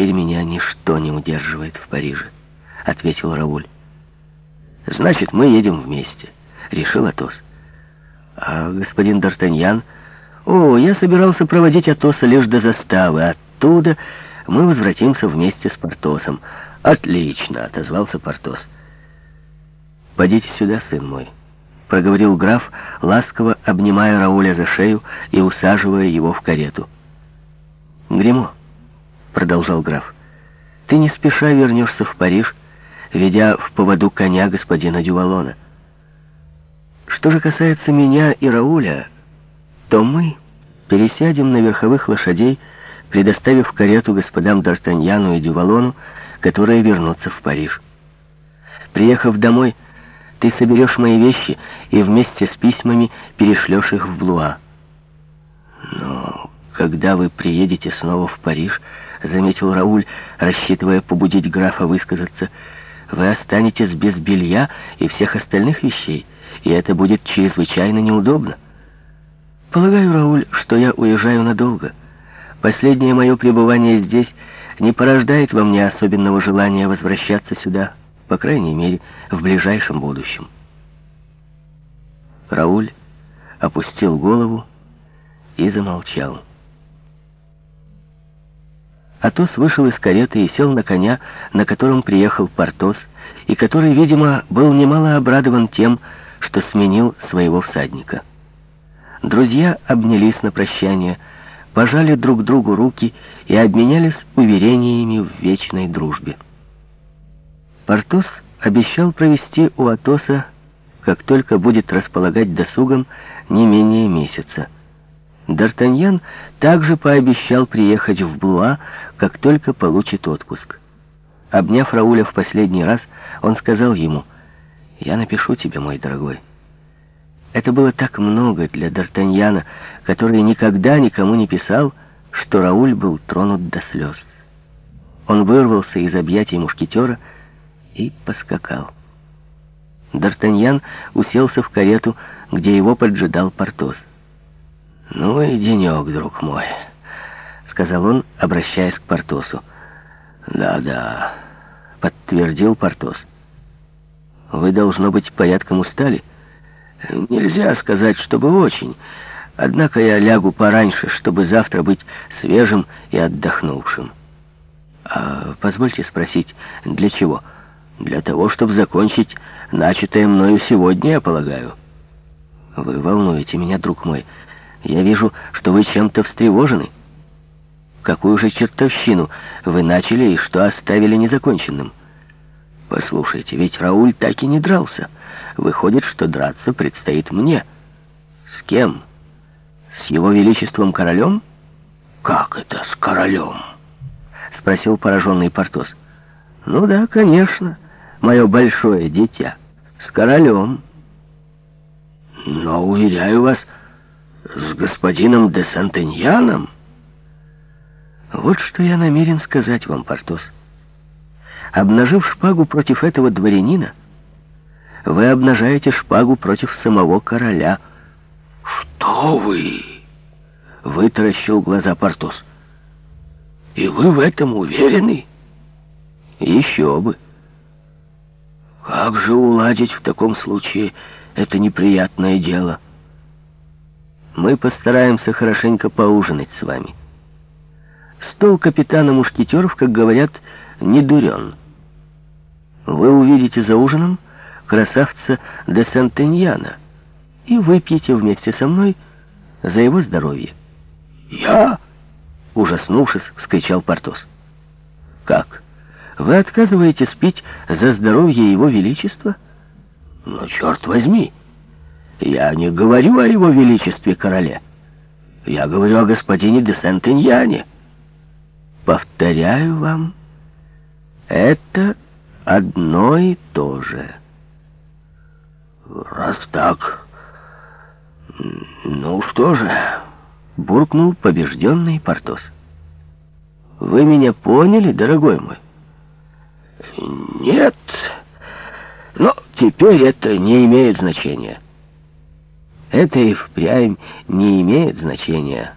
«Теперь меня ничто не удерживает в Париже», — ответил Рауль. «Значит, мы едем вместе», — решил Атос. «А господин Д'Артаньян...» «О, я собирался проводить Атоса лишь до заставы. Оттуда мы возвратимся вместе с Портосом». «Отлично», — отозвался Портос. «Подите сюда, сын мой», — проговорил граф, ласково обнимая Рауля за шею и усаживая его в карету. «Гремо», — продолжал граф, — «ты не спеша вернешься в Париж, ведя в поводу коня господина Дювалона. Что же касается меня и Рауля, то мы пересядем на верховых лошадей, предоставив карету господам Д'Артаньяну и Дювалону, которые вернутся в Париж. Приехав домой, ты соберешь мои вещи и вместе с письмами перешлешь их в Блуа. Но когда вы приедете снова в Париж, заметил Рауль, рассчитывая побудить графа высказаться, вы останетесь без белья и всех остальных вещей, и это будет чрезвычайно неудобно. Полагаю, Рауль, что я уезжаю надолго. Последнее мое пребывание здесь не порождает во мне особенного желания возвращаться сюда, по крайней мере, в ближайшем будущем. Рауль опустил голову и замолчал. Атос вышел из кареты и сел на коня, на котором приехал Портос, и который, видимо, был немало обрадован тем, что сменил своего всадника. Друзья обнялись на прощание, пожали друг другу руки и обменялись уверениями в вечной дружбе. Портос обещал провести у Атоса, как только будет располагать досугом, не менее месяца. Д'Артаньян также пообещал приехать в Блуа, как только получит отпуск. Обняв Рауля в последний раз, он сказал ему, «Я напишу тебе, мой дорогой». Это было так много для Д'Артаньяна, который никогда никому не писал, что Рауль был тронут до слез. Он вырвался из объятий мушкетера и поскакал. Д'Артаньян уселся в карету, где его поджидал Портос. «Ну и денек, друг мой», — сказал он, обращаясь к Портосу. «Да-да», — подтвердил Портос. «Вы, должно быть, порядком устали?» Нельзя сказать, чтобы очень. Однако я лягу пораньше, чтобы завтра быть свежим и отдохнувшим. А позвольте спросить, для чего? Для того, чтобы закончить начатое мною сегодня, я полагаю. Вы волнуете меня, друг мой. Я вижу, что вы чем-то встревожены. Какую же чертовщину вы начали и что оставили незаконченным? Послушайте, ведь Рауль так и не дрался. Выходит, что драться предстоит мне. С кем? С его величеством королем? Как это с королем? Спросил пораженный Портос. Ну да, конечно, мое большое дитя. С королем. Но, уверяю вас, с господином де Сантеньяном... Вот что я намерен сказать вам, Портос. Обнажив шпагу против этого дворянина, вы обнажаете шпагу против самого короля. «Что вы?» — вытаращил глаза Портос. «И вы в этом уверены?» «Еще бы!» «Как же уладить в таком случае это неприятное дело?» «Мы постараемся хорошенько поужинать с вами. Стол капитана мушкетеров, как говорят, не дурен. Вы увидите за ужином красавца де Сантеньяна и выпьете вместе со мной за его здоровье. «Я?» — ужаснувшись, вскричал Портос. «Как? Вы отказываетесь пить за здоровье его величества?» «Но черт возьми, я не говорю о его величестве короле. Я говорю о господине де Сентеньяне. Повторяю вам, это одно и то же». «Раз так, ну что же...» — буркнул побежденный Портос. «Вы меня поняли, дорогой мой?» «Нет, но теперь это не имеет значения». «Это и впрямь не имеет значения».